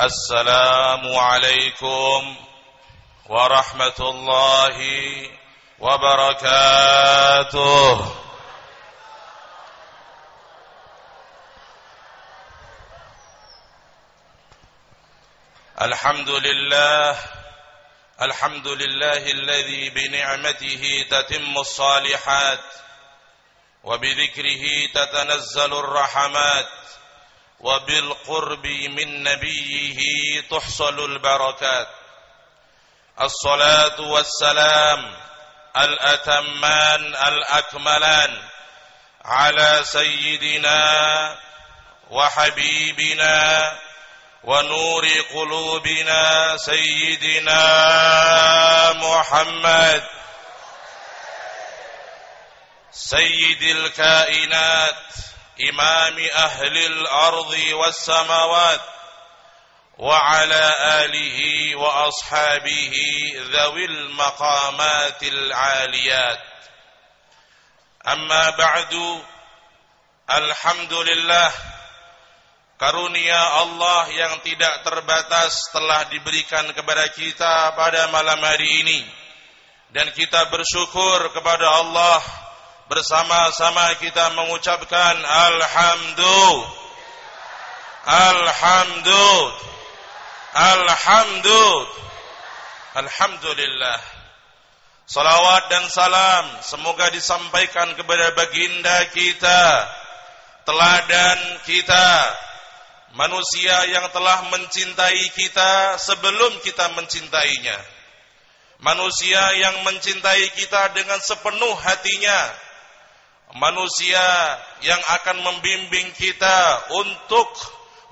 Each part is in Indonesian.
السلام عليكم ورحمة الله وبركاته. الحمد لله الحمد لله الذي بنعمته تتم الصالحات وبذكره تتنزل الرحمات. وبالقرب من نبيه تحصل البركات. الصلاة والسلام الأتمان الأكملان على سيدنا وحبيبنا ونور قلوبنا سيدنا محمد. سيد الكائنات إمام أهل الأرض والسماوات وعلى آله وأصحابه ذوي المقامات العاليات أما بعد الحمد لله Karunia Allah yang tidak terbatas telah diberikan kepada kita pada malam hari ini. Dan kita bersyukur kepada Allah bersama-sama kita mengucapkan Alhamdulillah. Alhamdulillah. Alhamdulillah. Alhamdulillah. Salawat dan salam semoga disampaikan kepada baginda kita, teladan kita, manusia yang telah mencintai kita sebelum kita mencintainya. Manusia yang mencintai kita dengan sepenuh hatinya. Manusia yang akan membimbing kita untuk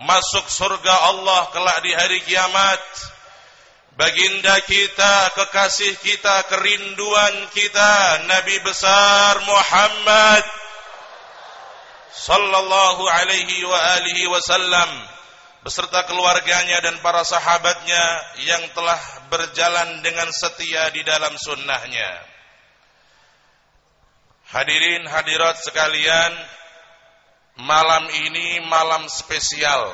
masuk surga Allah kelak di hari kiamat. Baginda kita, kekasih kita, kerinduan kita, Nabi besar Muhammad sallallahu alaihi wa alihi wasallam beserta keluarganya dan para sahabatnya yang telah berjalan dengan setia di dalam sunnahnya. Hadirin hadirat sekalian, malam ini malam spesial.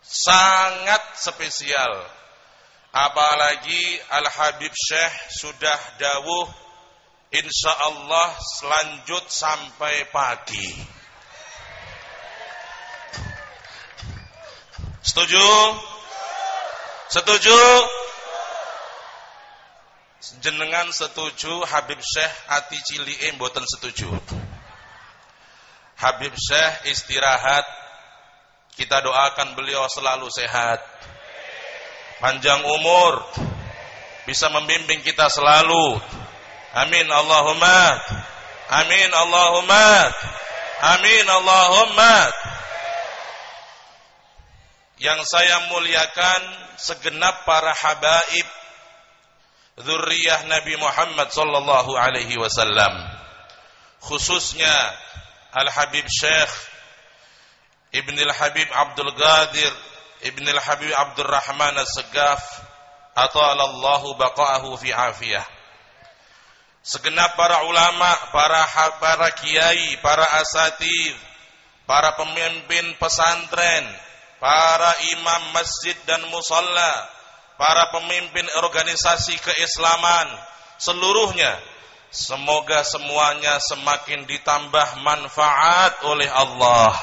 Sangat spesial. Apalagi Al-Habib Syekh sudah dawuh insya Allah selanjut sampai pagi. Setuju? Setuju? Jenengan setuju Habib Syekh Ati Cilie mboten setuju. Habib Syekh istirahat. Kita doakan beliau selalu sehat. Panjang umur. Bisa membimbing kita selalu. Amin Allahumma. Amin Allahumma. Amin Allahumma yang saya muliakan segenap para habaib zurriyah Nabi Muhammad sallallahu alaihi wasallam. Khususnya Al Habib Syekh Ibn Al Habib Abdul Qadir Ibn Al Habib Abdul Rahman As-Segaf atalallahu baqa'ahu fi afiyah. Segenap para ulama para para kiai para asatid para pemimpin pesantren para imam masjid dan musalla, para pemimpin organisasi keislaman, seluruhnya semoga semuanya semakin ditambah manfaat oleh Allah.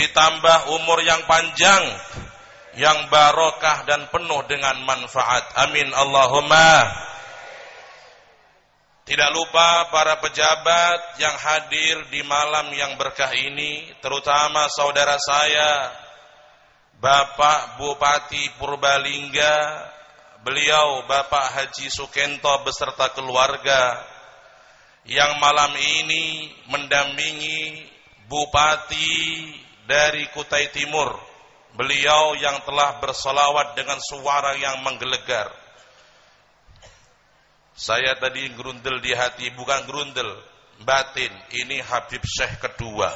Ditambah umur yang panjang, yang barokah dan penuh dengan manfaat. Amin Allahumma. Tidak lupa para pejabat yang hadir di malam yang berkah ini, terutama saudara saya Bapak Bupati Purbalingga, beliau Bapak Haji Sukento beserta keluarga yang malam ini mendampingi Bupati dari Kutai Timur. Beliau yang telah bersolawat dengan suara yang menggelegar. Saya tadi gerundel di hati, bukan gerundel, batin. Ini Habib Syekh kedua.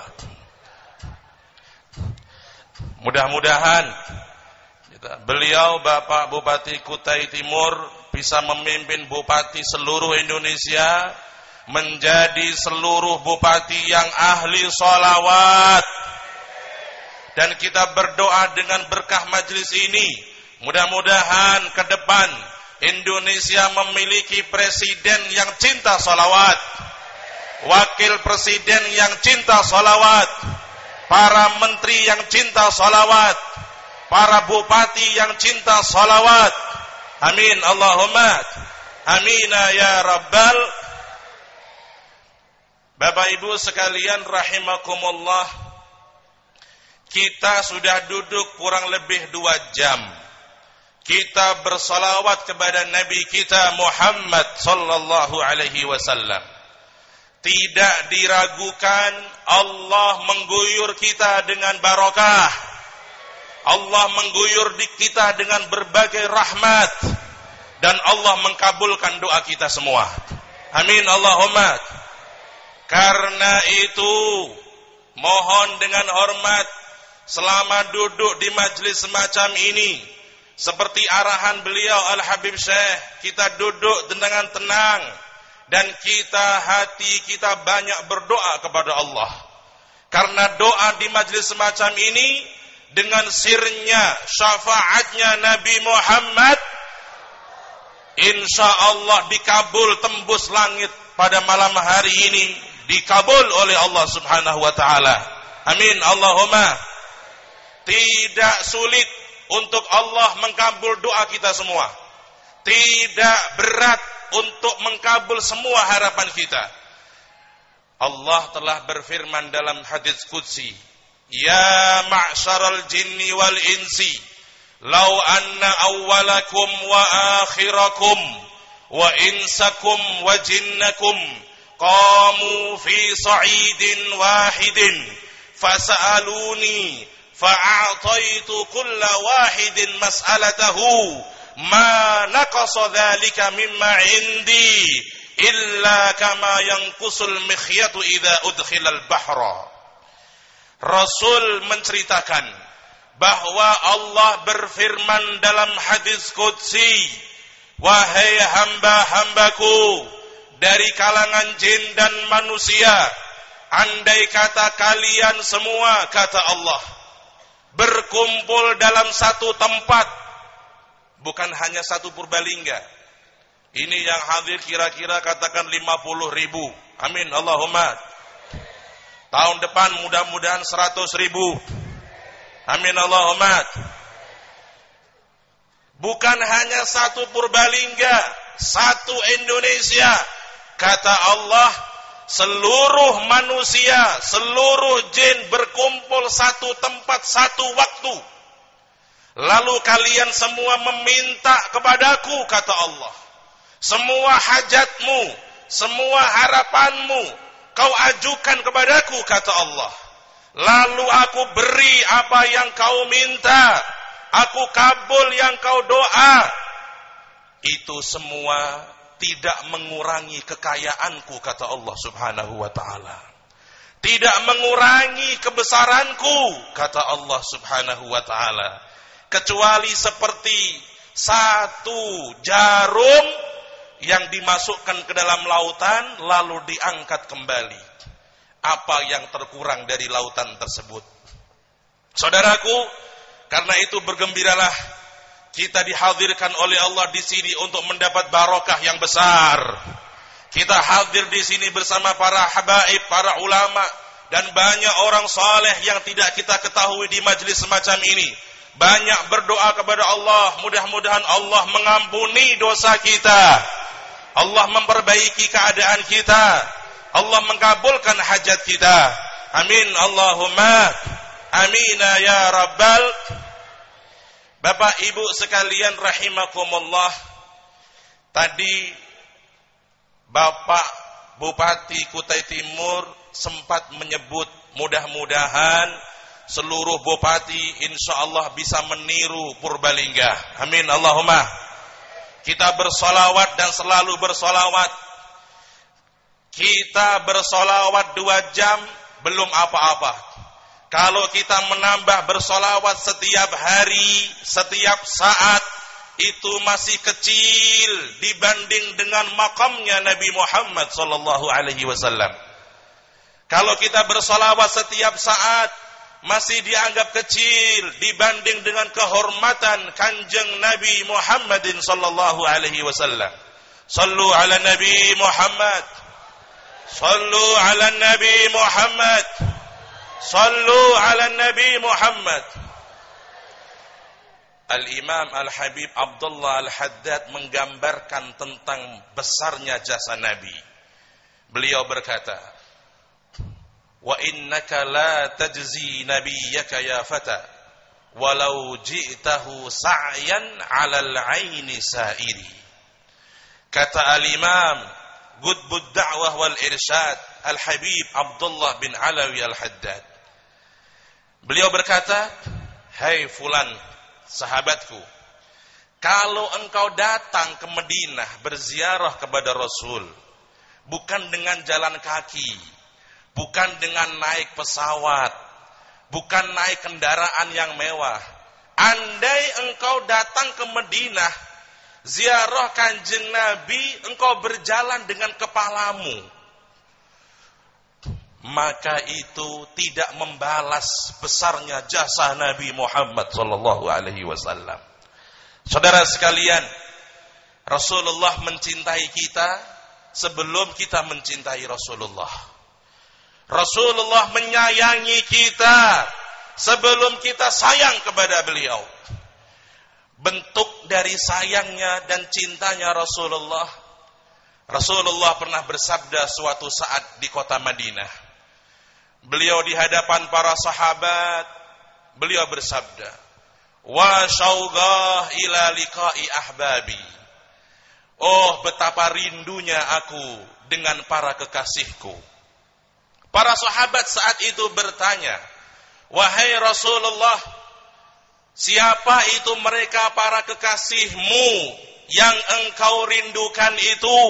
Mudah-mudahan beliau Bapak Bupati Kutai Timur bisa memimpin bupati seluruh Indonesia menjadi seluruh bupati yang ahli solawat dan kita berdoa dengan berkah majlis ini. Mudah-mudahan ke depan Indonesia memiliki presiden yang cinta salawat, wakil presiden yang cinta salawat, para menteri yang cinta salawat, para bupati yang cinta salawat. Amin Allahumma. Amina ya Rabbal. Bapak Ibu sekalian rahimakumullah. Kita sudah duduk kurang lebih dua jam. Kita bersalawat kepada Nabi kita Muhammad sallallahu alaihi wasallam. Tidak diragukan Allah mengguyur kita dengan barokah. Allah mengguyur di kita dengan berbagai rahmat dan Allah mengkabulkan doa kita semua. Amin Allahumma. Karena itu mohon dengan hormat selama duduk di majlis semacam ini seperti arahan beliau Al Habib Syekh kita duduk dengan tenang dan kita hati kita banyak berdoa kepada Allah. Karena doa di majlis semacam ini dengan sirnya syafaatnya Nabi Muhammad insya Allah dikabul tembus langit pada malam hari ini dikabul oleh Allah Subhanahu wa taala. Amin Allahumma. Tidak sulit untuk Allah mengkabul doa kita semua. Tidak berat untuk mengkabul semua harapan kita. Allah telah berfirman dalam hadis qudsi, "Ya ma'syaral jinni wal insi, law anna awwalakum wa akhirakum wa insakum wa jinnakum qamu fi sa'idin wahidin fas'aluni fa'ataitu kulla wahidin mas'alatahu ma naqasa mimma indi illa kama yanqusul mikhyatu idza udkhilal bahra. Rasul menceritakan bahwa Allah berfirman dalam hadis qudsi wahai hamba-hambaku dari kalangan jin dan manusia andai kata kalian semua kata Allah berkumpul dalam satu tempat bukan hanya satu purbalingga. Ini yang hadir kira-kira katakan 50 ribu. Amin. Allahumma. Tahun depan mudah-mudahan 100 ribu. Amin. Allahumma. Bukan hanya satu purbalingga. Satu Indonesia. Kata Allah, seluruh manusia, seluruh jin berkumpul satu tempat, satu waktu Lalu kalian semua meminta kepadaku, kata Allah. Semua hajatmu, semua harapanmu, kau ajukan kepadaku, kata Allah. Lalu aku beri apa yang kau minta. Aku kabul yang kau doa. Itu semua tidak mengurangi kekayaanku, kata Allah subhanahu wa ta'ala. Tidak mengurangi kebesaranku, kata Allah subhanahu wa ta'ala kecuali seperti satu jarum yang dimasukkan ke dalam lautan lalu diangkat kembali. Apa yang terkurang dari lautan tersebut? Saudaraku, karena itu bergembiralah kita dihadirkan oleh Allah di sini untuk mendapat barokah yang besar. Kita hadir di sini bersama para habaib, para ulama dan banyak orang saleh yang tidak kita ketahui di majelis semacam ini banyak berdoa kepada Allah, mudah-mudahan Allah mengampuni dosa kita. Allah memperbaiki keadaan kita. Allah mengabulkan hajat kita. Amin Allahumma. Amina ya Rabbal. Bapak Ibu sekalian rahimakumullah. Tadi Bapak Bupati Kutai Timur sempat menyebut mudah-mudahan seluruh bupati insya Allah bisa meniru Purbalingga. Amin Allahumma. Kita bersolawat dan selalu bersolawat. Kita bersolawat dua jam belum apa-apa. Kalau kita menambah bersolawat setiap hari, setiap saat, itu masih kecil dibanding dengan makamnya Nabi Muhammad Sallallahu Alaihi Wasallam. Kalau kita bersolawat setiap saat, masih dianggap kecil dibanding dengan kehormatan kanjeng Nabi Muhammadin sallallahu alaihi wasallam. Sallu ala Nabi Muhammad. Sallu ala Nabi Muhammad. Sallu ala Nabi Muhammad. Al-Imam Al-Habib Abdullah Al-Haddad menggambarkan tentang besarnya jasa Nabi. Beliau berkata, "Wa innaka la tajzi nabiyyaka ya fata, walau ji'tahu sa'yan 'alal 'aini sa'iri." Kata Al-Imam Gudbud Da'wah wal Irsyad Al-Habib Abdullah bin Alawi Al-Haddad. Beliau berkata, "Hai hey fulan, sahabatku, kalau engkau datang ke Madinah berziarah kepada Rasul, bukan dengan jalan kaki, bukan dengan naik pesawat, bukan naik kendaraan yang mewah. Andai engkau datang ke Madinah, ziarah kanjeng Nabi, engkau berjalan dengan kepalamu maka itu tidak membalas besarnya jasa Nabi Muhammad sallallahu alaihi wasallam. Saudara sekalian, Rasulullah mencintai kita sebelum kita mencintai Rasulullah. Rasulullah menyayangi kita sebelum kita sayang kepada beliau. Bentuk dari sayangnya dan cintanya Rasulullah Rasulullah pernah bersabda suatu saat di kota Madinah Beliau di hadapan para sahabat, beliau bersabda, "Wa syaugah ila liqa'i ahbabi." Oh, betapa rindunya aku dengan para kekasihku. Para sahabat saat itu bertanya, "Wahai Rasulullah, siapa itu mereka para kekasihmu yang engkau rindukan itu?"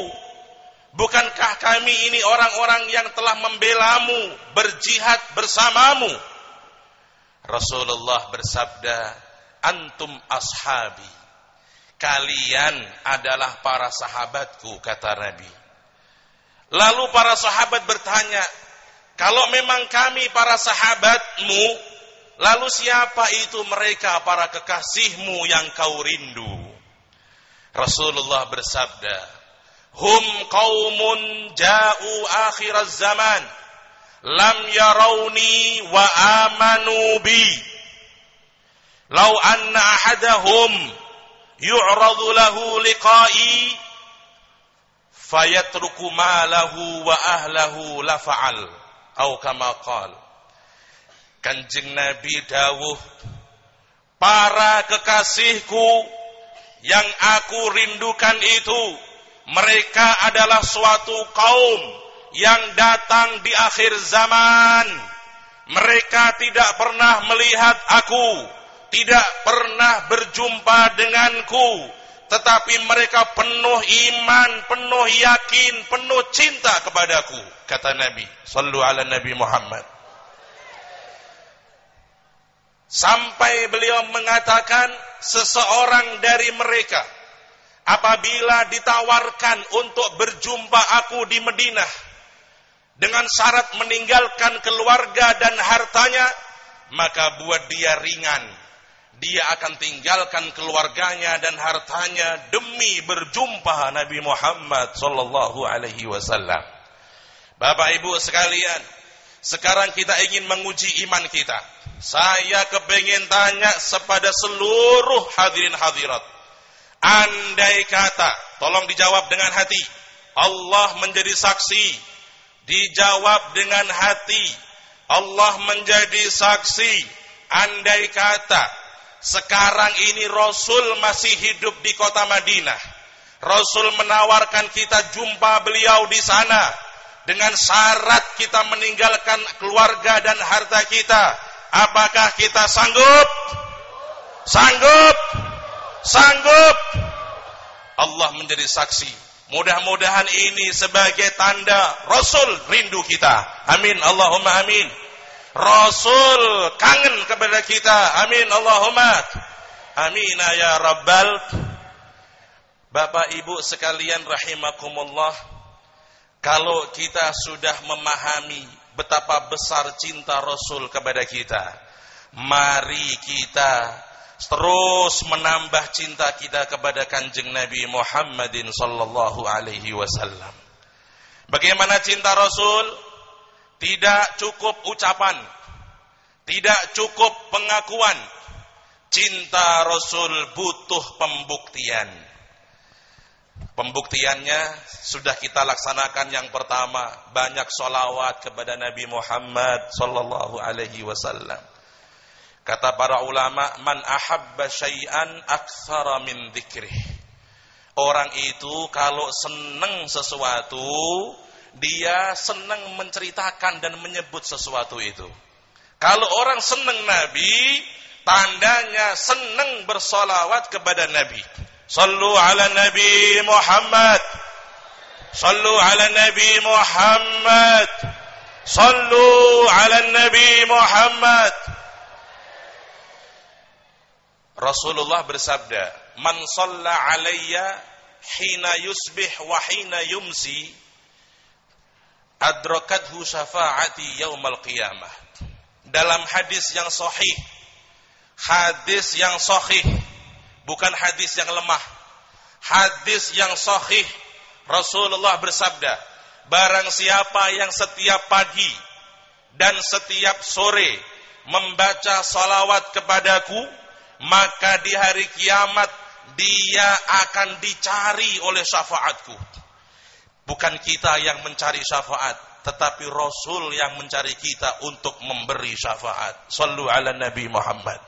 Bukankah kami ini orang-orang yang telah membelamu, berjihad bersamamu? Rasulullah bersabda, "Antum ashabi." Kalian adalah para sahabatku, kata Nabi. Lalu para sahabat bertanya, "Kalau memang kami para sahabatmu, lalu siapa itu mereka para kekasihmu yang kau rindu?" Rasulullah bersabda, hum qaumun ja'u akhir zaman lam yarawni wa amanu bi law anna ahadahum yu'radu lahu liqa'i fayatruku malahu wa ahlahu la atau kama Kanjeng Nabi dawuh para kekasihku yang aku rindukan itu mereka adalah suatu kaum yang datang di akhir zaman. Mereka tidak pernah melihat aku, tidak pernah berjumpa denganku, tetapi mereka penuh iman, penuh yakin, penuh cinta kepadaku, kata Nabi sallu ala Nabi Muhammad. Sampai beliau mengatakan seseorang dari mereka apabila ditawarkan untuk berjumpa aku di Madinah dengan syarat meninggalkan keluarga dan hartanya, maka buat dia ringan. Dia akan tinggalkan keluarganya dan hartanya demi berjumpa Nabi Muhammad sallallahu alaihi wasallam. Bapak Ibu sekalian, sekarang kita ingin menguji iman kita. Saya kepingin tanya kepada seluruh hadirin hadirat Andai kata, tolong dijawab dengan hati. Allah menjadi saksi. Dijawab dengan hati. Allah menjadi saksi. Andai kata, sekarang ini Rasul masih hidup di kota Madinah. Rasul menawarkan kita jumpa beliau di sana. Dengan syarat kita meninggalkan keluarga dan harta kita. Apakah kita sanggup? Sanggup? Sanggup? Allah menjadi saksi. Mudah-mudahan ini sebagai tanda Rasul rindu kita. Amin. Allahumma amin. Rasul kangen kepada kita. Amin. Allahumma. Amin ya Rabbal. Bapak Ibu sekalian rahimakumullah. Kalau kita sudah memahami betapa besar cinta Rasul kepada kita Mari kita terus menambah cinta kita kepada kanjeng Nabi Muhammadin sallallahu alaihi wasallam. Bagaimana cinta Rasul? Tidak cukup ucapan, tidak cukup pengakuan. Cinta Rasul butuh pembuktian. Pembuktiannya sudah kita laksanakan yang pertama, banyak solawat kepada Nabi Muhammad sallallahu alaihi wasallam. Kata para ulama, man ahabba syai'an aktsara min dzikrih. Orang itu kalau senang sesuatu, dia senang menceritakan dan menyebut sesuatu itu. Kalau orang senang Nabi, tandanya senang bersolawat kepada Nabi. Sallu ala Nabi Muhammad. Sallu ala Nabi Muhammad. Sallu ala Nabi Muhammad. Rasulullah bersabda, "Man shalla alayya hina yusbih wa hina yumsi adrakathu syafa'ati yaumal qiyamah." Dalam hadis yang sahih, hadis yang sahih, bukan hadis yang lemah. Hadis yang sahih, Rasulullah bersabda, "Barang siapa yang setiap pagi dan setiap sore membaca salawat kepadaku, maka di hari kiamat dia akan dicari oleh syafaatku. Bukan kita yang mencari syafaat, tetapi Rasul yang mencari kita untuk memberi syafaat. Sallu ala Nabi Muhammad.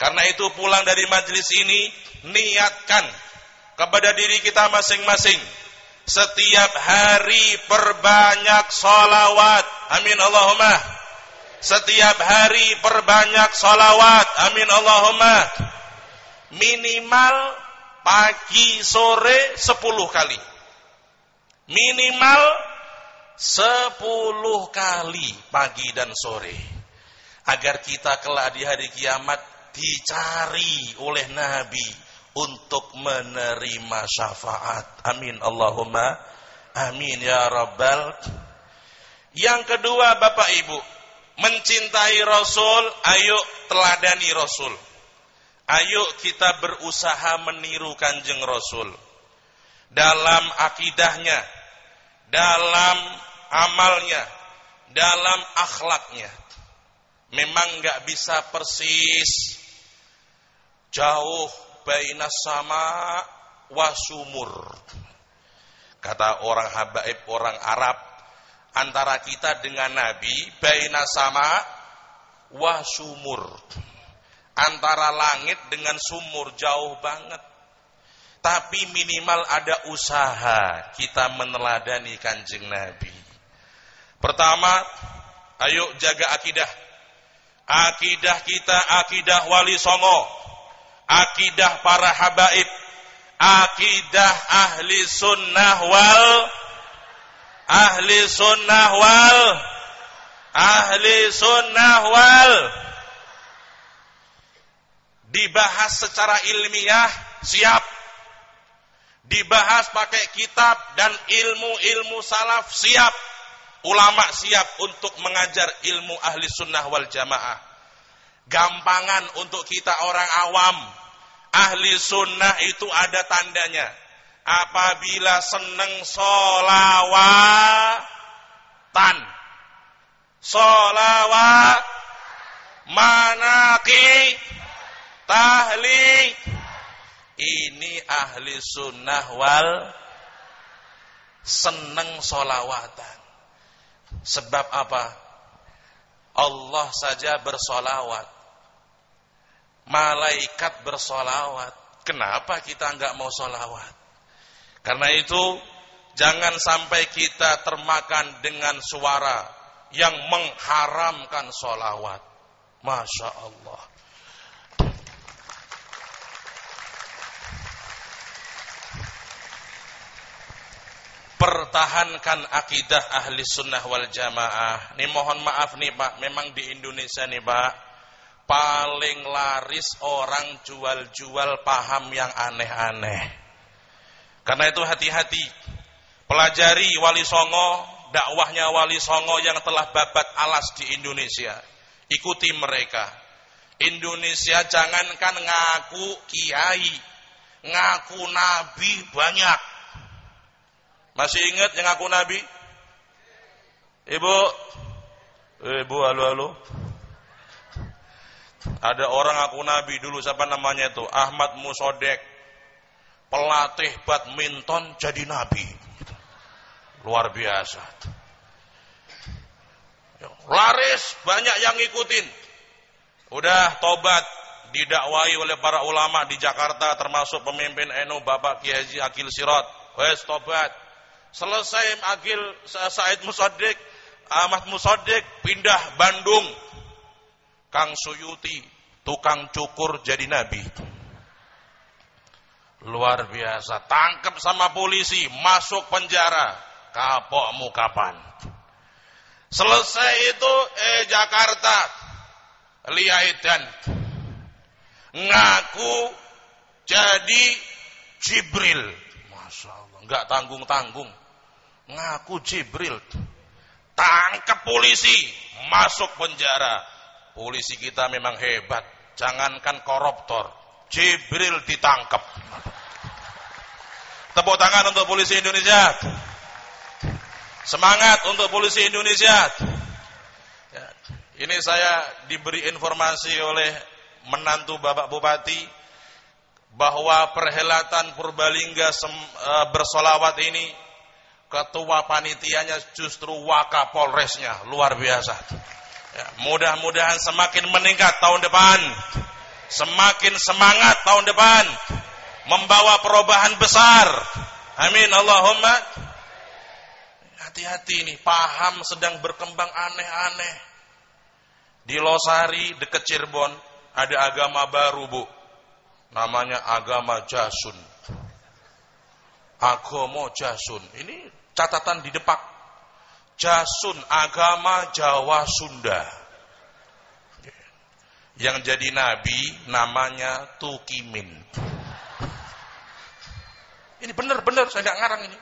Karena itu pulang dari majlis ini, niatkan kepada diri kita masing-masing. Setiap hari perbanyak salawat. Amin Allahumma. Setiap hari perbanyak salawat. Amin Allahumma. Minimal pagi sore sepuluh kali. Minimal sepuluh kali pagi dan sore. Agar kita kelak di hari kiamat dicari oleh Nabi untuk menerima syafaat. Amin Allahumma. Amin ya Rabbal. Yang kedua Bapak Ibu mencintai Rasul, ayo teladani Rasul. Ayo kita berusaha meniru kanjeng Rasul. Dalam akidahnya, dalam amalnya, dalam akhlaknya. Memang nggak bisa persis jauh bainas sama wasumur. Kata orang habaib, orang Arab, antara kita dengan Nabi baina sama wa sumur. Antara langit dengan sumur jauh banget. Tapi minimal ada usaha kita meneladani kanjeng Nabi. Pertama, ayo jaga akidah. Akidah kita akidah wali songo. Akidah para habaib. Akidah ahli sunnah wal ahli sunnah wal ahli sunnah wal dibahas secara ilmiah siap dibahas pakai kitab dan ilmu-ilmu salaf siap. Ulama siap untuk mengajar ilmu ahli sunnah wal jamaah. Gampangan untuk kita orang awam. Ahli sunnah itu ada tandanya. Apabila seneng solawatan solawat manaki tahli ini ahli sunnah wal seneng solawatan sebab apa? Allah saja bersolawat. Malaikat bersolawat. Kenapa kita enggak mau solawat? Karena itu jangan sampai kita termakan dengan suara yang mengharamkan solawat. Masya Allah. Pertahankan akidah ahli sunnah wal jamaah. Ini mohon maaf nih Pak, memang di Indonesia nih Pak, paling laris orang jual-jual paham yang aneh-aneh. Karena itu hati-hati. Pelajari Wali Songo, dakwahnya Wali Songo yang telah babat alas di Indonesia. Ikuti mereka. Indonesia jangankan ngaku kiai, ngaku nabi banyak. Masih ingat yang ngaku nabi? Ibu, ibu halo halo. Ada orang ngaku nabi dulu siapa namanya itu? Ahmad Musodek. Pelatih badminton jadi nabi. Luar biasa. Laris banyak yang ngikutin. Udah tobat didakwai oleh para ulama di Jakarta termasuk pemimpin NU Bapak Kiai Haji Akil Sirat. Wes tobat. Selesai Akil Said Musaddiq, Ahmad Musaddiq pindah Bandung. Kang Suyuti, tukang cukur jadi nabi. Luar biasa, tangkap sama polisi, masuk penjara. Kapokmu kapan? Selesai itu eh Jakarta, Liaidan ngaku jadi Jibril. Masya Allah, nggak tanggung tanggung, ngaku Jibril. Tangkap polisi, masuk penjara. Polisi kita memang hebat, jangankan koruptor, Jibril ditangkap. Tepuk tangan untuk polisi Indonesia. Semangat untuk polisi Indonesia. Ya, ini saya diberi informasi oleh menantu Bapak Bupati bahwa perhelatan Purbalingga e, bersolawat ini ketua panitianya justru wakapolresnya luar biasa. Ya, mudah-mudahan semakin meningkat tahun depan, semakin semangat tahun depan, membawa perubahan besar. Amin Allahumma. Hati-hati nih, paham sedang berkembang aneh-aneh. Di Losari, dekat Cirebon, ada agama baru, Bu. Namanya agama Jasun. Agama Jasun. Ini catatan di depan. Jasun, agama Jawa Sunda. Yang jadi nabi namanya Tukimin. Ini benar-benar saya nggak ngarang ini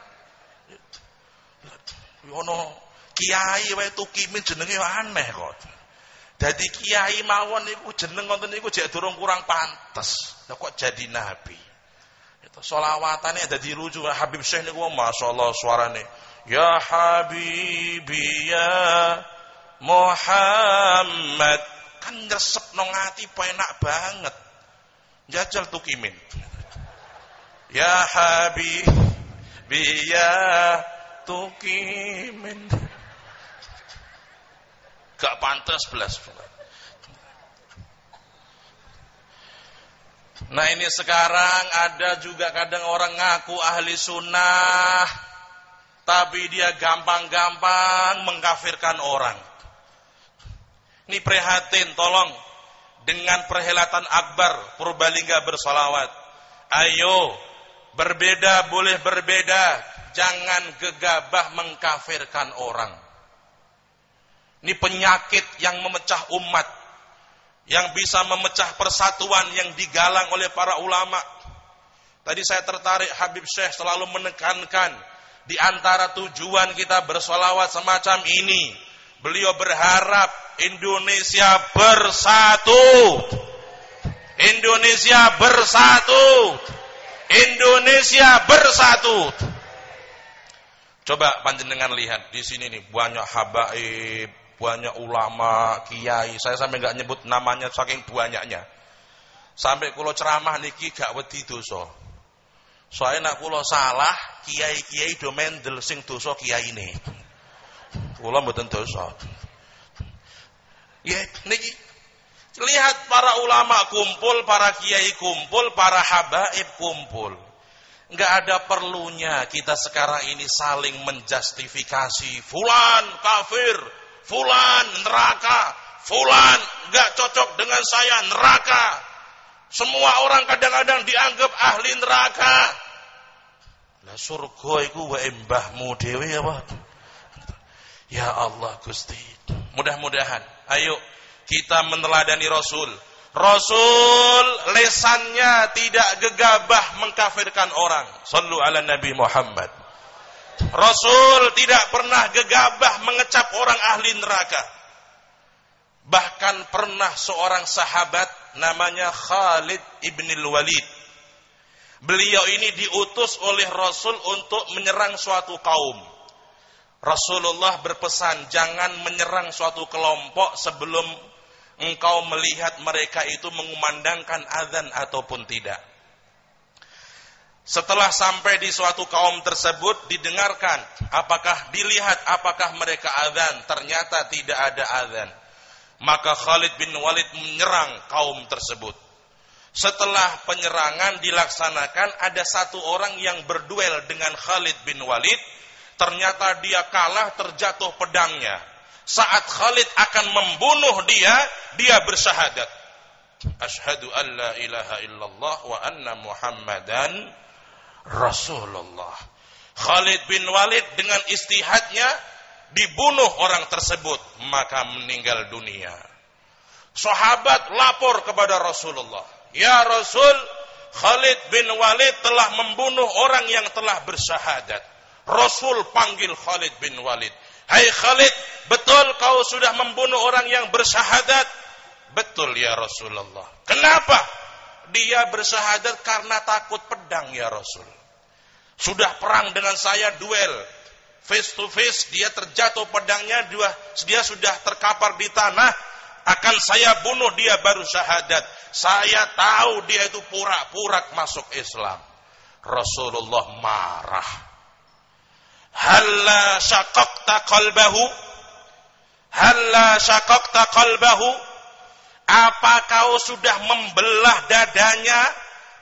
ono kiai wae tukimin jenenge aneh kok. Dadi kiai mawon niku jeneng ngoten niku jek durung kurang pantes. Lah kok jadi nabi. Itu selawatane dadi lucu Habib Syekh niku masyaallah suarane. Ya Habibi ya Muhammad kan nyesep nang ati enak banget. Jajal tukimin. Ya Habibi ya tukimin gak pantas belas Nah ini sekarang ada juga kadang orang ngaku ahli sunnah Tapi dia gampang-gampang mengkafirkan orang Ini prihatin tolong Dengan perhelatan akbar Purbalingga bersolawat Ayo Berbeda boleh berbeda Jangan gegabah mengkafirkan orang. Ini penyakit yang memecah umat. Yang bisa memecah persatuan yang digalang oleh para ulama. Tadi saya tertarik Habib Syekh selalu menekankan. Di antara tujuan kita bersolawat semacam ini. Beliau berharap Indonesia bersatu. Indonesia bersatu. Indonesia bersatu. Coba panjenengan lihat di sini nih banyak habaib, banyak ulama, kiai. Saya sampai nggak nyebut namanya saking banyaknya. Sampai kulo ceramah niki gak wedi dosa. Soalnya nak kulo salah, kiai-kiai do mendel sing dosa kiai ini. Kulo mboten dosa. Ya niki lihat para ulama kumpul, para kiai kumpul, para habaib kumpul. Nggak ada perlunya kita sekarang ini saling menjustifikasi. Fulan kafir, fulan neraka, fulan nggak cocok dengan saya neraka. Semua orang kadang-kadang dianggap ahli neraka. Lah surga itu wa embahmu dewe apa? Ya Allah Gusti. Mudah-mudahan ayo kita meneladani Rasul Rasul lesannya tidak gegabah mengkafirkan orang. Sallu ala Nabi Muhammad. Rasul tidak pernah gegabah mengecap orang ahli neraka. Bahkan pernah seorang sahabat namanya Khalid ibn Walid. Beliau ini diutus oleh Rasul untuk menyerang suatu kaum. Rasulullah berpesan jangan menyerang suatu kelompok sebelum engkau melihat mereka itu mengumandangkan azan ataupun tidak. Setelah sampai di suatu kaum tersebut didengarkan apakah dilihat apakah mereka azan ternyata tidak ada azan. Maka Khalid bin Walid menyerang kaum tersebut. Setelah penyerangan dilaksanakan ada satu orang yang berduel dengan Khalid bin Walid Ternyata dia kalah terjatuh pedangnya. Saat Khalid akan membunuh dia, dia bersyahadat. Ashadu an la ilaha illallah wa anna muhammadan Rasulullah. Khalid bin Walid dengan istihadnya dibunuh orang tersebut, maka meninggal dunia. Sahabat lapor kepada Rasulullah. Ya Rasul, Khalid bin Walid telah membunuh orang yang telah bersyahadat. Rasul panggil Khalid bin Walid. Hai Khalid, betul kau sudah membunuh orang yang bersyahadat? Betul ya Rasulullah. Kenapa? Dia bersyahadat karena takut pedang ya Rasul. Sudah perang dengan saya duel. Face to face dia terjatuh pedangnya dia, dia sudah terkapar di tanah akan saya bunuh dia baru syahadat. Saya tahu dia itu pura-pura masuk Islam. Rasulullah marah. Halla syaqaqta qalbahu? Halla syaqaqta qalbahu? Apa kau sudah membelah dadanya?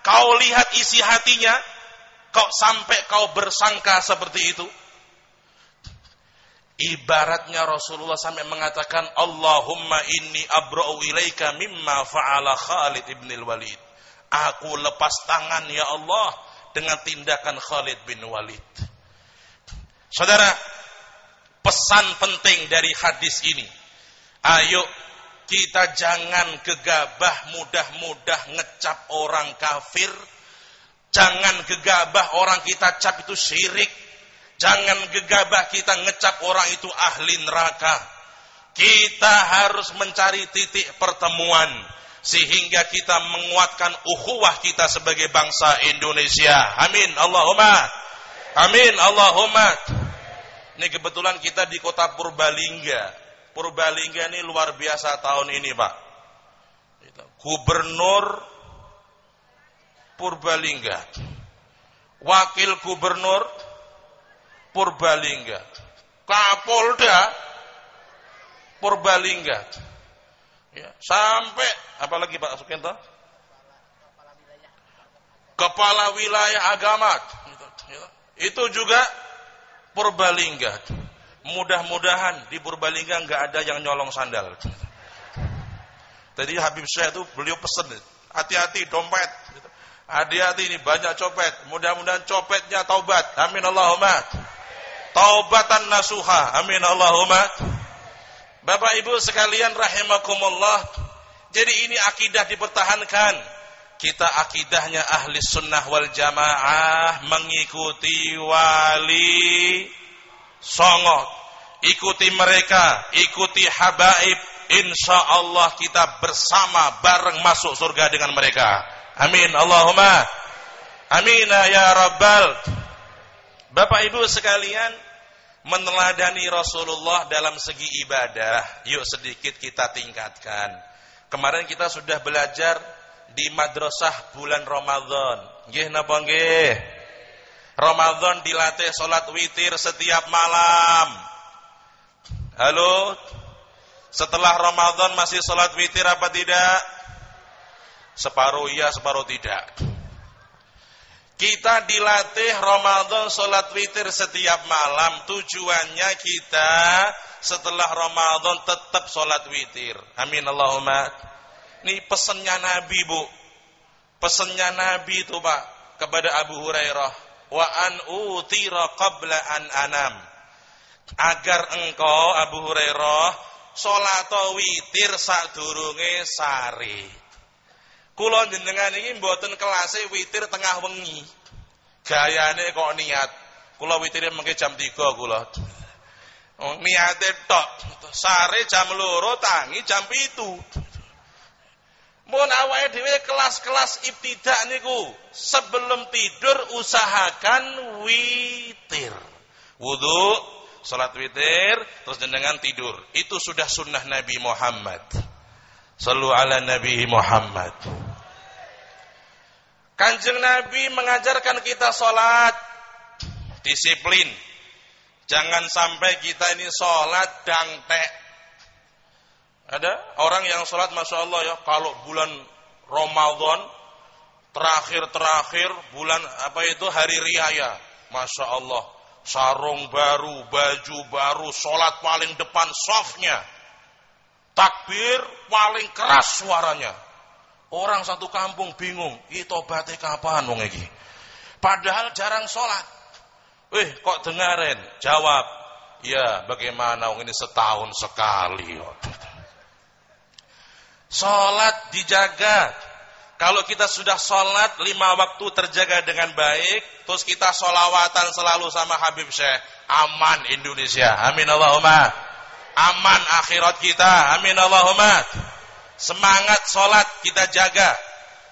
Kau lihat isi hatinya? Kok sampai kau bersangka seperti itu? Ibaratnya Rasulullah sampai mengatakan Allahumma inni abra'u ilaika mimma fa'ala Khalid ibn Walid. Aku lepas tangan ya Allah dengan tindakan Khalid bin Walid. Saudara, pesan penting dari hadis ini. Ayo kita jangan gegabah mudah-mudah ngecap orang kafir. Jangan gegabah orang kita cap itu syirik. Jangan gegabah kita ngecap orang itu ahli neraka. Kita harus mencari titik pertemuan sehingga kita menguatkan ukhuwah kita sebagai bangsa Indonesia. Amin. Allahumma. Amin. Allahumma. Ini kebetulan kita di kota Purbalingga. Purbalingga ini luar biasa tahun ini, Pak. Gubernur Purbalingga. Wakil Gubernur Purbalingga. Kapolda Purbalingga. Ya, sampai apalagi Pak Sukento? Kepala wilayah agama. Gitu. Itu juga Purbalingga. Mudah-mudahan di Purbalingga nggak ada yang nyolong sandal. Tadi Habib Syekh itu beliau pesen, hati-hati dompet. Hati-hati ini banyak copet. Mudah-mudahan copetnya taubat. Amin Allahumma. Taubatan nasuha. Amin Allahumma. Bapak Ibu sekalian rahimakumullah. Jadi ini akidah dipertahankan kita akidahnya ahli sunnah wal jamaah mengikuti wali songo ikuti mereka ikuti habaib insya Allah kita bersama bareng masuk surga dengan mereka amin Allahumma amin ya rabbal Bapak Ibu sekalian meneladani Rasulullah dalam segi ibadah yuk sedikit kita tingkatkan kemarin kita sudah belajar di madrasah bulan Ramadan. Nggih napa nggih? Ramadan dilatih salat witir setiap malam. Halo? Setelah Ramadan masih salat witir apa tidak? Separuh iya, separuh tidak. Kita dilatih Ramadan salat witir setiap malam. Tujuannya kita setelah Ramadan tetap salat witir. Amin Allahumma. Ini pesannya Nabi, Bu. Pesannya Nabi itu, Pak, kepada Abu Hurairah, wa an utira qabla an anam. Agar engkau Abu Hurairah salat witir sadurunge sare. Kula jenengan iki mboten kelase witir tengah wengi. Gayane kok niat. Kula witire mengke jam 3 kula. Oh, niate tok. Sare jam loro tangi jam itu. Mun awake dhewe kelas-kelas ibtidak niku sebelum tidur usahakan witir. Wudu, salat witir, terus jenengan tidur. Itu sudah sunnah Nabi Muhammad. Sallu ala Nabi Muhammad. Kanjeng Nabi mengajarkan kita sholat disiplin. Jangan sampai kita ini sholat dangtek. Ada orang yang sholat Masya Allah ya, kalau bulan Ramadan, terakhir-terakhir, bulan apa itu hari riaya. Masya Allah, sarung baru, baju baru, sholat paling depan softnya. Takbir paling keras suaranya. Orang satu kampung bingung, itu tobatnya kapan wong iki? Padahal jarang sholat. Eh, kok dengerin? Jawab, ya bagaimana wong ini setahun sekali. Sholat dijaga. Kalau kita sudah sholat lima waktu terjaga dengan baik, terus kita sholawatan selalu sama Habib Syekh, aman Indonesia. Amin Allahumma. Aman akhirat kita. Amin Allahumma. Semangat sholat kita jaga.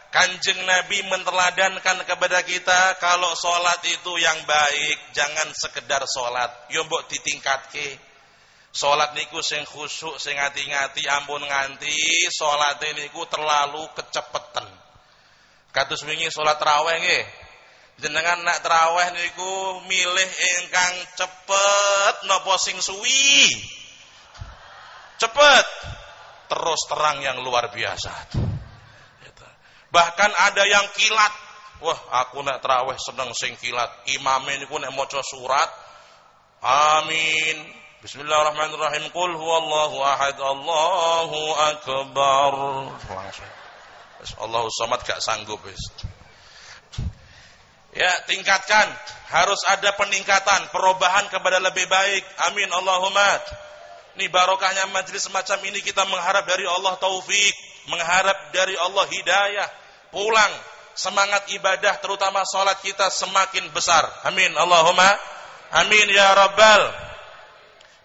Kanjeng Nabi menteladankan kepada kita kalau sholat itu yang baik, jangan sekedar sholat. Yo mbok ditingkatke. Sholat niku sing khusyuk, sing ngati-ngati, ampun nganti. Sholat niku terlalu kecepetan. Kados wingi sholat raweh nggih. Jenengan nak terawih niku milih ingkang cepet napa sing suwi? Cepet terus terang yang luar biasa. Gitu. Bahkan ada yang kilat. Wah, aku nak terawih seneng sing kilat. Imam ini pun maca surat. Amin. Bismillahirrahmanirrahim. Qul huwallahu ahad. Allahu akbar. Langsung. Allahu samad gak sanggup. Ya, tingkatkan. Harus ada peningkatan, perubahan kepada lebih baik. Amin. Allahumma. Ini barokahnya majlis semacam ini kita mengharap dari Allah taufik, mengharap dari Allah hidayah. Pulang semangat ibadah terutama salat kita semakin besar. Amin. Allahumma amin ya rabbal.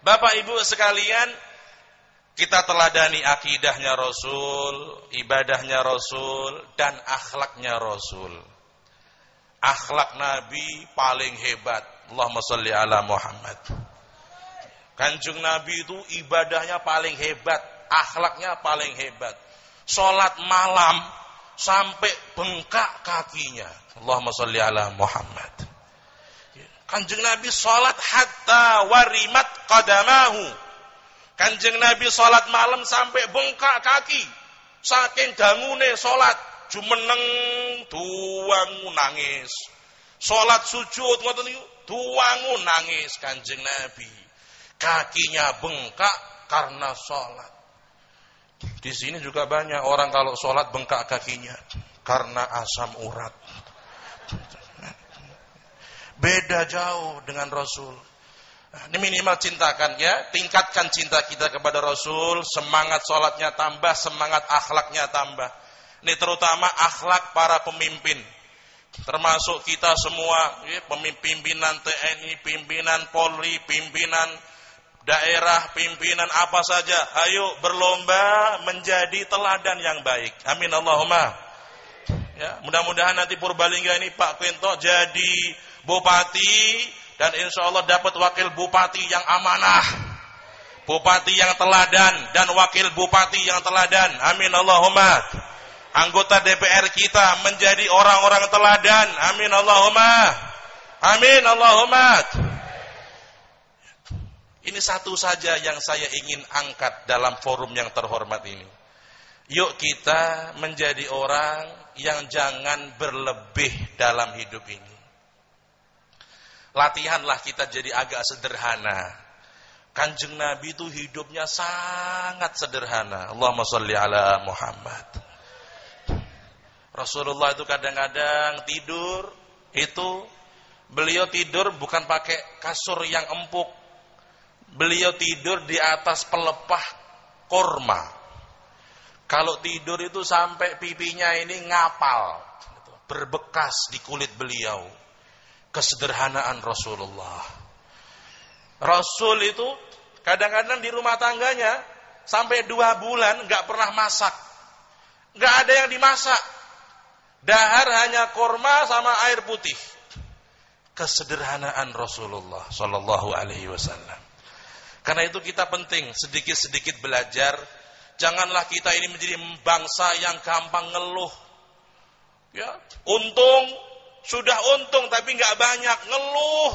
Bapak Ibu sekalian, kita teladani akidahnya Rasul, ibadahnya Rasul dan akhlaknya Rasul. Akhlak Nabi paling hebat. Allahumma salli ala Muhammad. Kanjeng Nabi itu ibadahnya paling hebat, akhlaknya paling hebat. Sholat malam sampai bengkak kakinya. Allahumma sholli ala Muhammad. Kanjeng Nabi sholat hatta warimat qadamahu. Kanjeng Nabi sholat malam sampai bengkak kaki. Saking dangune sholat. Jumeneng tuangu nangis. Sholat sujud ngoten tuangu nangis kanjeng Nabi kakinya bengkak karena sholat. Di sini juga banyak orang kalau sholat bengkak kakinya karena asam urat. Beda jauh dengan Rasul. Ini minimal cintakan ya, tingkatkan cinta kita kepada Rasul, semangat sholatnya tambah, semangat akhlaknya tambah. Ini terutama akhlak para pemimpin. Termasuk kita semua, ya, pimpinan TNI, pimpinan Polri, pimpinan daerah, pimpinan apa saja, ayo berlomba menjadi teladan yang baik. Amin Allahumma. Ya, mudah-mudahan nanti Purbalingga ini Pak Quinto jadi bupati dan insya Allah dapat wakil bupati yang amanah. Bupati yang teladan dan wakil bupati yang teladan. Amin Allahumma. Anggota DPR kita menjadi orang-orang teladan. Amin Allahumma. Amin Allahumma. Ini satu saja yang saya ingin angkat dalam forum yang terhormat ini. Yuk kita menjadi orang yang jangan berlebih dalam hidup ini. Latihanlah kita jadi agak sederhana. Kanjeng Nabi itu hidupnya sangat sederhana. Allahumma salli ala Muhammad. Rasulullah itu kadang-kadang tidur itu beliau tidur bukan pakai kasur yang empuk, beliau tidur di atas pelepah korma. Kalau tidur itu sampai pipinya ini ngapal, berbekas di kulit beliau. Kesederhanaan Rasulullah. Rasul itu kadang-kadang di rumah tangganya sampai dua bulan nggak pernah masak. Nggak ada yang dimasak. Dahar hanya korma sama air putih. Kesederhanaan Rasulullah Shallallahu Alaihi Wasallam. Karena itu kita penting sedikit-sedikit belajar. Janganlah kita ini menjadi bangsa yang gampang ngeluh. Ya, untung sudah untung tapi nggak banyak ngeluh.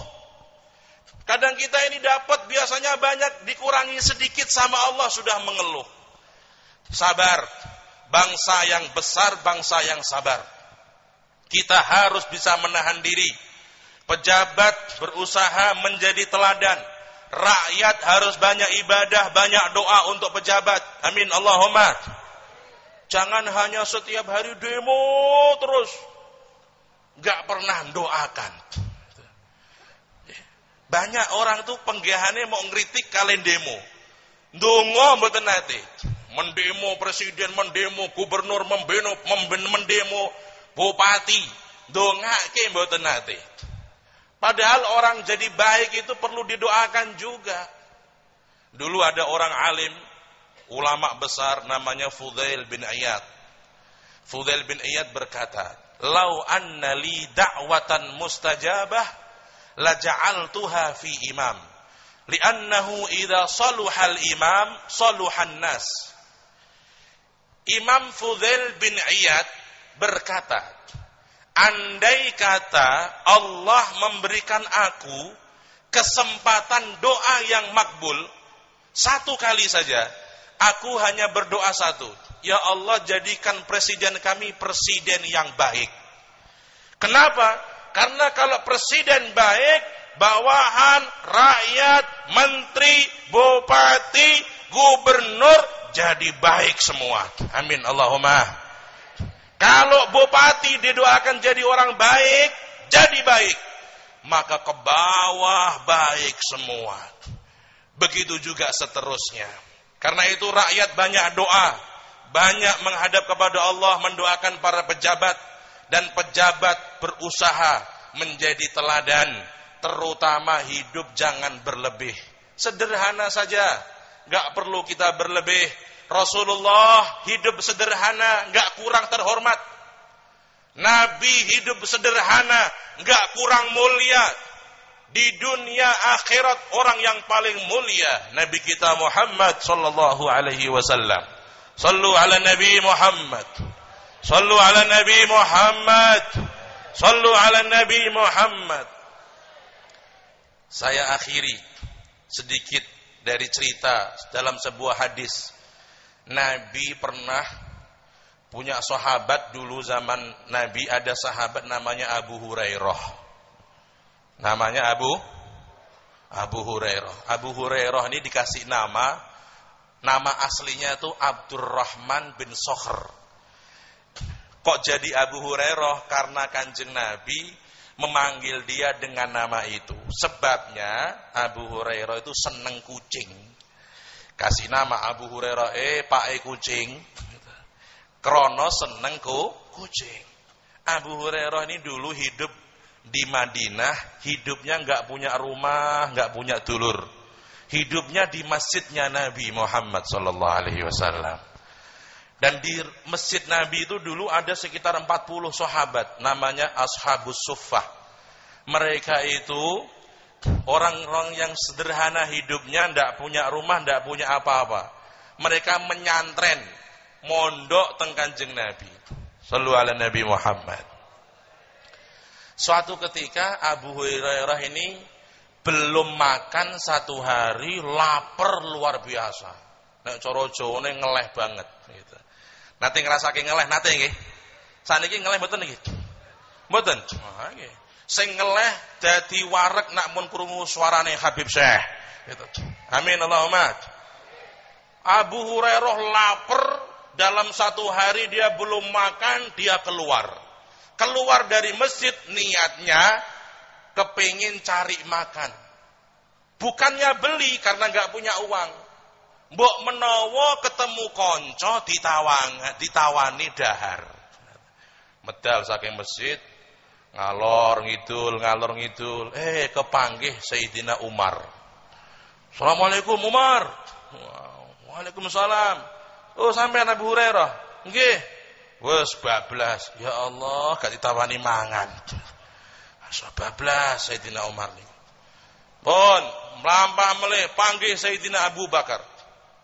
Kadang kita ini dapat biasanya banyak dikurangi sedikit sama Allah sudah mengeluh. Sabar. Bangsa yang besar, bangsa yang sabar. Kita harus bisa menahan diri. Pejabat berusaha menjadi teladan Rakyat harus banyak ibadah, banyak doa untuk pejabat. Amin Allahumma. Jangan hanya setiap hari demo terus. Gak pernah doakan. Banyak orang tuh penggahannya mau ngeritik kalian demo. Dongo mboten nate. Mendemo presiden, mendemo gubernur, membeno, mendemo bupati. Dongake mboten nate. Padahal orang jadi baik itu perlu didoakan juga. Dulu ada orang alim, ulama besar namanya Fudail bin Iyad. Fudail bin Iyad berkata, "Lau anna li da'watan mustajabah la ja'altuha fi imam." Li'annahu idza saluhal imam saluhan nas. Imam Fudail bin Iyad berkata, Andai kata Allah memberikan aku kesempatan doa yang makbul satu kali saja, aku hanya berdoa satu. Ya Allah jadikan presiden kami presiden yang baik. Kenapa? Karena kalau presiden baik, bawahan, rakyat, menteri, bupati, gubernur jadi baik semua. Amin Allahumma. Kalau bupati didoakan jadi orang baik, jadi baik. Maka ke bawah baik semua. Begitu juga seterusnya. Karena itu rakyat banyak doa. Banyak menghadap kepada Allah mendoakan para pejabat. Dan pejabat berusaha menjadi teladan. Terutama hidup jangan berlebih. Sederhana saja. Gak perlu kita berlebih Rasulullah hidup sederhana, nggak kurang terhormat. Nabi hidup sederhana, nggak kurang mulia. Di dunia akhirat orang yang paling mulia Nabi kita Muhammad sallallahu alaihi wasallam. Sallu ala Nabi Muhammad. Sallu ala Nabi Muhammad. Sallu ala Nabi Muhammad. Saya akhiri sedikit dari cerita dalam sebuah hadis Nabi pernah punya sahabat dulu zaman Nabi ada sahabat namanya Abu Hurairah. Namanya Abu Abu Hurairah. Abu Hurairah ini dikasih nama nama aslinya itu Abdurrahman bin Sokhr. Kok jadi Abu Hurairah? Karena kanjeng Nabi memanggil dia dengan nama itu. Sebabnya Abu Hurairah itu seneng kucing. Kasih nama Abu Hurairah, eh Pak E kucing. Krono seneng ku kucing. Abu Hurairah ini dulu hidup di Madinah, hidupnya nggak punya rumah, nggak punya dulur. Hidupnya di masjidnya Nabi Muhammad Sallallahu Alaihi Wasallam. Dan di masjid Nabi itu dulu ada sekitar 40 sahabat, namanya Ashabus Suffah. Mereka itu Orang-orang yang sederhana hidupnya, tidak punya rumah, tidak punya apa-apa. Mereka menyantren, mondok tengkanjeng Nabi. Sallu ala Nabi Muhammad. Suatu ketika Abu Hurairah ini belum makan satu hari, lapar luar biasa. Nek coro Jawane ngeleh banget gitu. Nate ngrasake ngeleh nate nggih. Saniki ngeleh mboten nggih. Mboten. Ah nggih sing ngeleh dadi warek nak mun krungu suarane Habib Syekh gitu. Amin Allahumma. Abu Hurairah lapar dalam satu hari dia belum makan dia keluar. Keluar dari masjid niatnya kepingin cari makan. Bukannya beli karena nggak punya uang. Mbok menowo ketemu konco ditawang, ditawani dahar. Medal saking masjid, ngalor ngidul ngalor ngidul eh kepanggih Sayyidina Umar Assalamualaikum Umar. Waalaikumsalam. Oh sampai Abu Hurairah. Nggih. Wes bablas. Ya Allah, gak ditawani mangan. Asa bablas Sayyidina Umar nih. Pun melampah meleh panggil Sayyidina Abu Bakar.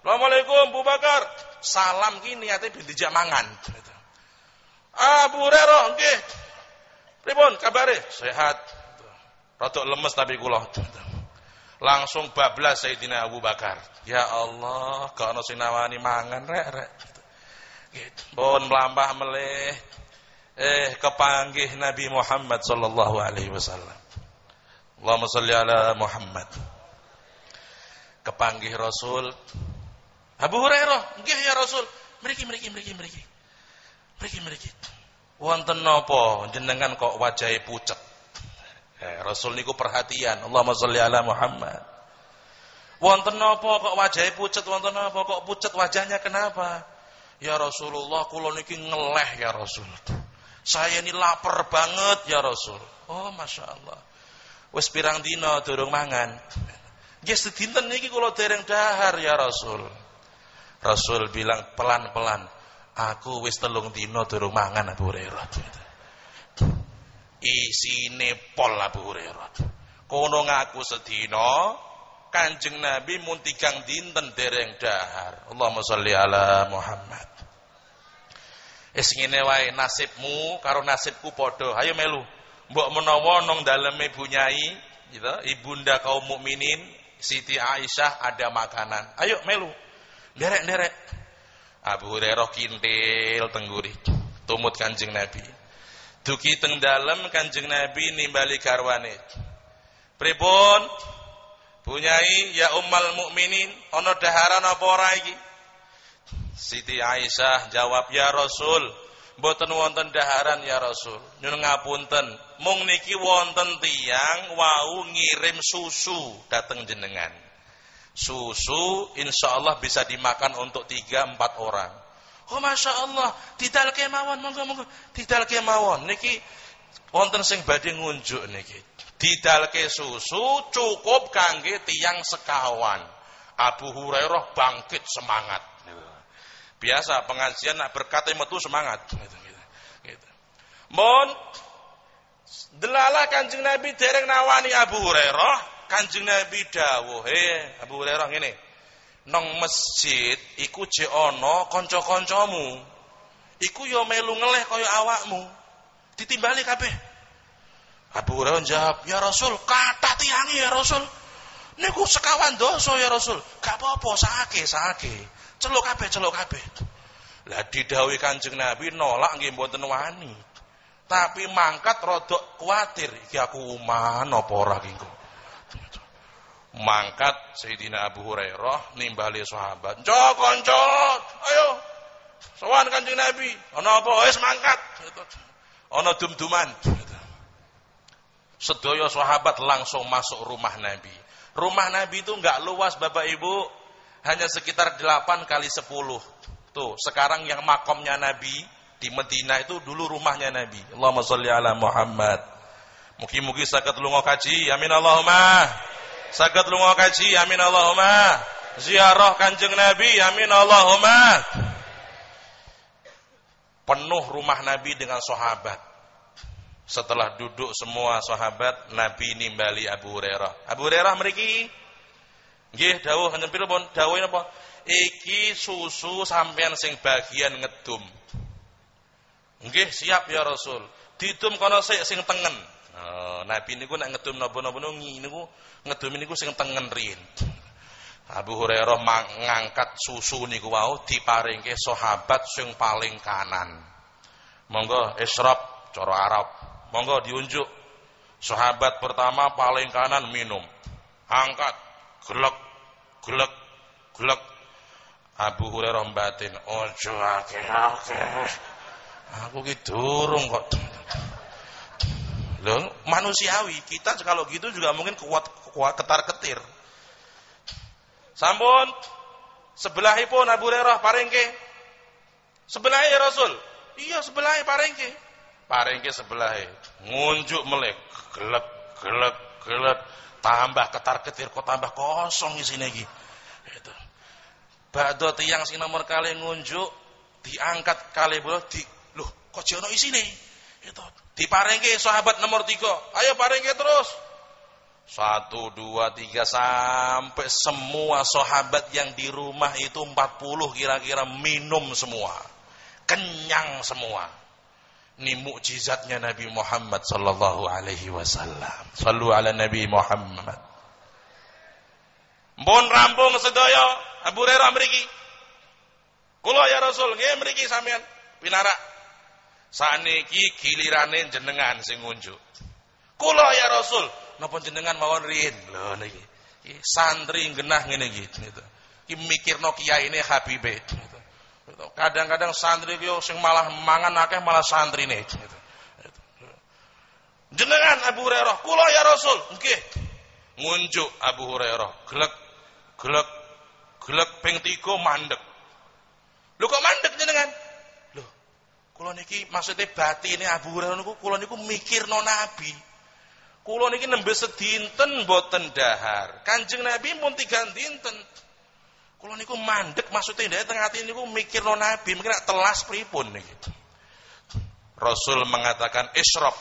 Assalamualaikum Abu Bakar. Salam kini ate dijak mangan. Abu Hurairah nggih. Pripun kabare? Sehat. Rotok lemes tapi kula. Langsung bablas Sayyidina Abu Bakar. Ya Allah, gak ono sing nawani mangan rek rek. Gitu. Pun melampah meleh eh kepanggih Nabi Muhammad sallallahu alaihi wasallam. Allahumma salli ala Muhammad. Kepanggih Rasul Abu Hurairah, nggih ya Rasul. Mriki mriki mriki mriki. Mriki mriki. Wonten napa jenengan kok wajahe pucet? Eh, Rasul niku perhatian. Allahumma sholli ala Muhammad. Wonten napa kok wajahe pucet? Wonten napa kok pucet wajahnya kenapa? Ya Rasulullah, kula niki ngeleh ya Rasul. Saya ini lapar banget ya Rasul. Oh, Masya Allah. Wis pirang dina durung mangan. Nggih sedinten niki kula dereng dahar ya Rasul. Rasul bilang pelan-pelan, aku wis telung dina durung mangan Abu Hurairah isine pol Abu Hurairah. Kono ngaku sedina Kanjeng Nabi mun tigang dinten dereng dahar. Allahumma sholli ala Muhammad. Wis ngene wae nasibmu karo nasibku padha. Ayo melu. Mbok menawa nang daleme bunyai, gitu, ibunda kaum mukminin Siti Aisyah ada makanan. Ayo melu. Derek-derek. Abu Hurairah kintil tengguri. Tumut Kanjeng Nabi. Duki teng dalem Kanjeng Nabi nimbali garwane. Pripun? Bunyai ya ummal mukminin ana daharan apa ora iki? Siti Aisyah jawab ya Rasul, mboten wonten daharan ya Rasul. Nyun ngapunten, mung niki wonten tiyang wau ngirim susu dateng jenengan. Susu insyaallah bisa dimakan untuk 3 4 orang. Oh Masya Allah, tidal kemawon, monggo monggo, tidal kemawon. Niki wonten sing badhe ngunjuk niki. Didalke susu cukup kangge tiang sekawan. Abu Hurairah bangkit semangat. Biasa pengajian nak berkata metu semangat. Gitu, gitu, gitu. Mon delala kanjeng Nabi dereng nawani Abu Hurairah, kanjeng Nabi dawuh, "He, Abu Hurairah ngene, nang masjid iku je ana kanca-kancamu. Iku ya melu ngeleh kaya awakmu. Ditimbali kabeh. Abu Hurairah jawab, "Ya Rasul, kata tiangi ya Rasul. Niku sekawan dosa ya Rasul. Gak apa-apa, sake, sake. Celuk kabeh, celuk kabeh." Lah didhawuhi Kanjeng Nabi nolak nggih mboten wani. Tapi mangkat rodok kuatir, iki aku uman apa ora ki mangkat Sayyidina Abu Hurairah nimbali sahabat. "Cok konco, ayo sowan Kanjeng Nabi. Ana apa? Wis mangkat." Gitu. Ana dum-duman. Gitu. Sedaya sahabat langsung masuk rumah Nabi. Rumah Nabi itu enggak luas Bapak Ibu, hanya sekitar 8 kali 10. Tuh, sekarang yang makomnya Nabi di Medina itu dulu rumahnya Nabi. Allahumma sholli ala Muhammad. Mugi-mugi saged lunga kaji. Amin Allahumma saged lunga kaji amin Allahumma. Ziarah Kanjeng Nabi amin Allahumma. Penuh rumah Nabi dengan sahabat. Setelah duduk semua sahabat Nabi nimbali Abu Hurairah. Abu Hurairah mriki? Nggih dawuh ngenten pun? Dawuh napa iki susu sampean sing bagian ngedum. Nggih siap ya Rasul. Didum kono sik sing tengen Oh, Nabi niku nek ngedum napa-napa niku ngedum niku sing tengen riyin. Abu Hurairah ngangkat susu niku wau diparingke sahabat sing paling kanan. Monggo israb cara Arab. Monggo diunjuk. Sahabat pertama paling kanan minum. Angkat, glek, glek, glek. Abu Hurairah batin, ojo akeh-akeh. Aku ki durung kok Loh, manusiawi. Kita kalau gitu juga mungkin kuat, kuat ketar-ketir. Sampun sebelahipun Abu paringke. Sebelah ya Rasul. Iya sebelah paringke. Paringke sebelah. Ngunjuk melek, gelek, gelek, glek tambah ketar-ketir kok tambah kosong isine iki. Itu. Badhe tiyang sing nomor kali ngunjuk diangkat kali bola di loh kok jono isine. Itu. Diparengke sahabat nomor tiga. Ayo parengke terus. Satu, dua, tiga, sampai semua sahabat yang di rumah itu empat puluh kira-kira minum semua. Kenyang semua. Ini mukjizatnya Nabi Muhammad sallallahu alaihi wasallam. Sallu ala Nabi Muhammad. Mbon rampung sedaya Abu Hurairah mriki. Kula ya Rasul, nggih mriki sampean pinarak. Saniki gilirane jenengan sing ngunjuk. Kula ya Rasul, napa jenengan mawon riyin? Lho niki. Santri genah ngene iki gitu. Iki mikirno kiyaine Habibe. Gitu. Kadang-kadang santri yo sing malah mangan akeh malah santri nih. Jenengan Abu Hurairah, kula ya Rasul. Nggih. Ngunjuk Abu Hurairah, gelek gelek gelek ping 3 mandek. Lho kok mandek jenengan? Kula niki maksudnya batine Abu Hurairah niku kula niku mikirno Nabi. Kula niki nembe sedinten boten dahar. Kanjeng Nabi pun tiga dinten. Kalau niku mandek maksudnya ndek tengah hati niku mikir no nabi, mungkin telas pripun niki. Rasul mengatakan isyrab.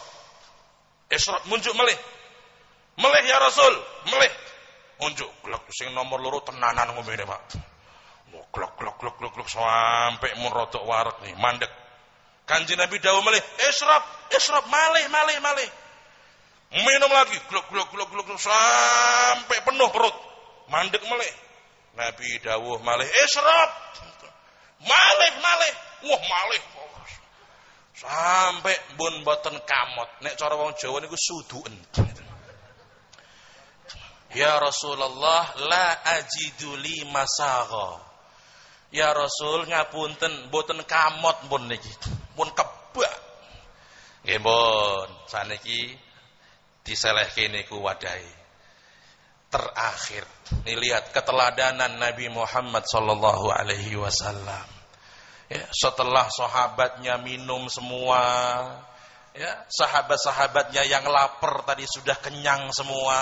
Isyrab munjuk melih. Melih ya Rasul, melih. Munjuk glek sing nomor loro tenanan ngomene, Pak. Glok glok glok glok glok sampai mun rodok warak nih, mandek. Kanjeng Nabi dawuh melih, isyrab, isyrab, malih malih malih. Minum lagi, glok glok glok glok sampai penuh perut. Mandek melih. Nabi dawuh malih israb. Malih malih. Wah malih. Sampai bun boten kamot. Nek cara wong Jawa niku suduken. Ya Rasulullah la ajidu li masagha. Ya Rasul ngapunten boten kamot pun niki. Pun kebak. Nggih pun saniki diselehke niku wadahi terakhir. Ini lihat keteladanan Nabi Muhammad sallallahu alaihi wasallam. Ya, setelah sahabatnya minum semua, ya, sahabat-sahabatnya yang lapar tadi sudah kenyang semua.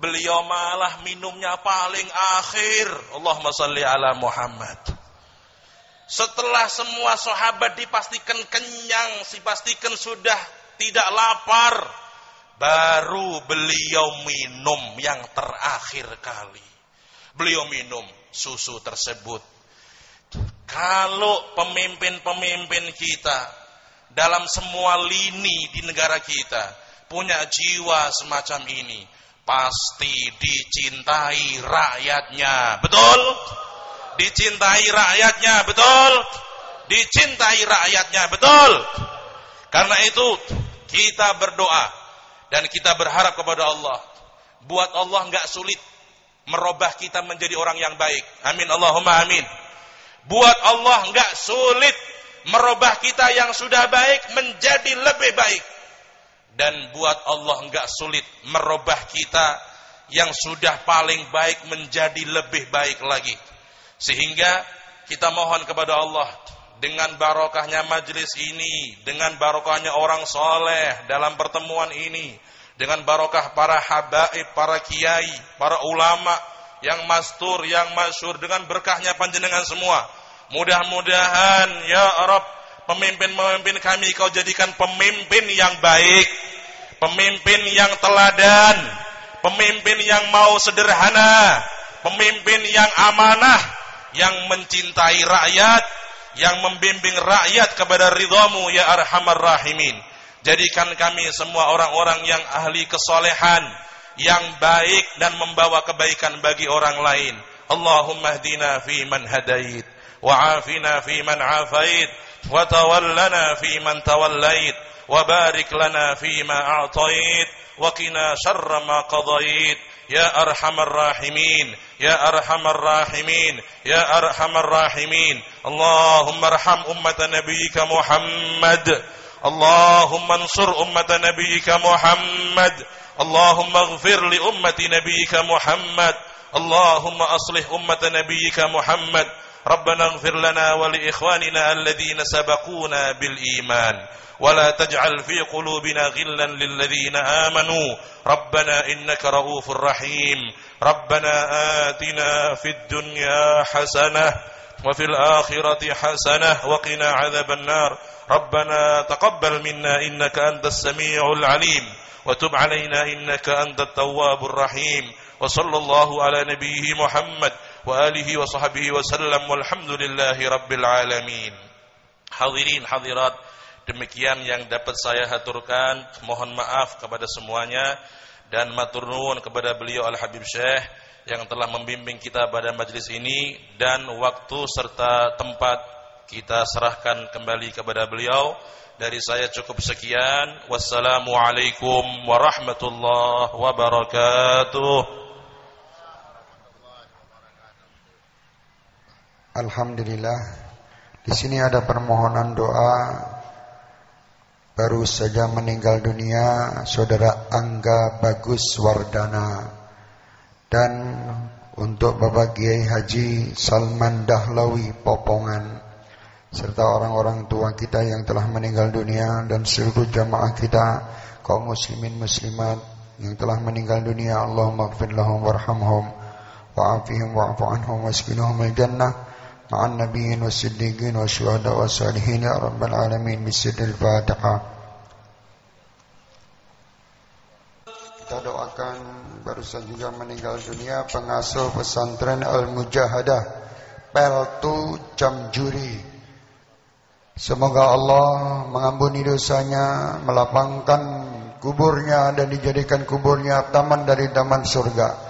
Beliau malah minumnya paling akhir. Allahumma salli ala Muhammad. Setelah semua sahabat dipastikan kenyang, dipastikan sudah tidak lapar, baru beliau minum yang terakhir kali. Beliau minum susu tersebut. Kalau pemimpin-pemimpin kita dalam semua lini di negara kita punya jiwa semacam ini, pasti dicintai rakyatnya. Betul? Dicintai rakyatnya, betul? Dicintai rakyatnya, betul? Karena itu kita berdoa dan kita berharap kepada Allah. Buat Allah nggak sulit merubah kita menjadi orang yang baik. Amin Allahumma amin. Buat Allah nggak sulit merubah kita yang sudah baik menjadi lebih baik. Dan buat Allah nggak sulit merubah kita yang sudah paling baik menjadi lebih baik lagi. Sehingga kita mohon kepada Allah dengan barokahnya majlis ini, dengan barokahnya orang soleh dalam pertemuan ini, dengan barokah para habaib, para kiai, para ulama yang mastur, yang masyur, dengan berkahnya panjenengan semua. Mudah-mudahan ya Arab pemimpin-pemimpin kami kau jadikan pemimpin yang baik, pemimpin yang teladan, pemimpin yang mau sederhana, pemimpin yang amanah, yang mencintai rakyat, yang membimbing rakyat kepada ridhamu ya arhamar rahimin. Jadikan kami semua orang-orang yang ahli kesolehan, yang baik dan membawa kebaikan bagi orang lain. Allahumma hdina fi man hadait, wa afina fi man afait, wa tawallana fi man tawallait, wa barik lana fi ma a'tait, wa qina syarra ma qadait. Ya arhamar rahimin, ya arhamar rahimin, ya arhamar rahimin. اللهم ارحم أمة نبيك محمد. اللهم انصر أمة نبيك محمد. اللهم اغفر لأمة نبيك محمد. اللهم أصلح أمة نبيك محمد. ربنا اغفر لنا ولإخواننا الذين سبقونا بالإيمان. ولا تجعل في قلوبنا غلا للذين آمنوا. ربنا إنك رؤوف رحيم. ربنا آتنا في الدنيا حسنة وفي الآخرة حسنة وقنا عذاب النار. ربنا تقبل منا إنك أنت السميع العليم. وتب علينا إنك أنت التواب الرحيم. وصلى الله على نبيه محمد وآله وصحبه وسلم والحمد لله رب العالمين. حاضرين حاضرات. Demikian yang dapat saya haturkan. Mohon maaf kepada semuanya dan matur nuwun kepada beliau Al Habib Syekh yang telah membimbing kita pada majlis ini dan waktu serta tempat kita serahkan kembali kepada beliau. Dari saya cukup sekian. Wassalamualaikum warahmatullahi wabarakatuh. Alhamdulillah. Di sini ada permohonan doa baru saja meninggal dunia saudara Angga Bagus Wardana. Dan untuk Bapak Kiai Haji Salman Dahlawi Popongan serta orang-orang tua kita yang telah meninggal dunia dan seluruh jamaah kita kaum muslimin muslimat yang telah meninggal dunia Allahumma gfir lahum warhamhum wa'afihim wa'afu anhum al-jannah ma'an nabiyyin was-siddiqin wasyuhada was-salihin ya rabbal alamin bisidil fatihah kita doakan barusan juga meninggal dunia pengasuh pesantren Al-Mujahadah Peltu Jamjuri. Semoga Allah mengampuni dosanya melapangkan kuburnya dan dijadikan kuburnya taman dari taman surga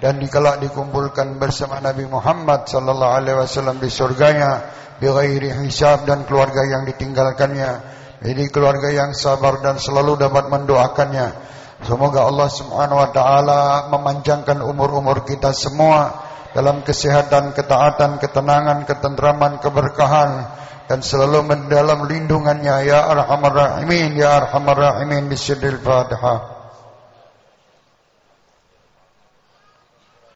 dan dikelak dikumpulkan bersama Nabi Muhammad sallallahu alaihi wasallam di surganya bighairi hisab dan keluarga yang ditinggalkannya. Jadi keluarga yang sabar dan selalu dapat mendoakannya. Semoga Allah Subhanahu wa taala memanjangkan umur-umur kita semua dalam kesehatan, ketaatan, ketenangan, ketentraman, keberkahan dan selalu mendalam lindungannya. Ya arhamar rahimin ya arhamar rahimin bisyadil fatihah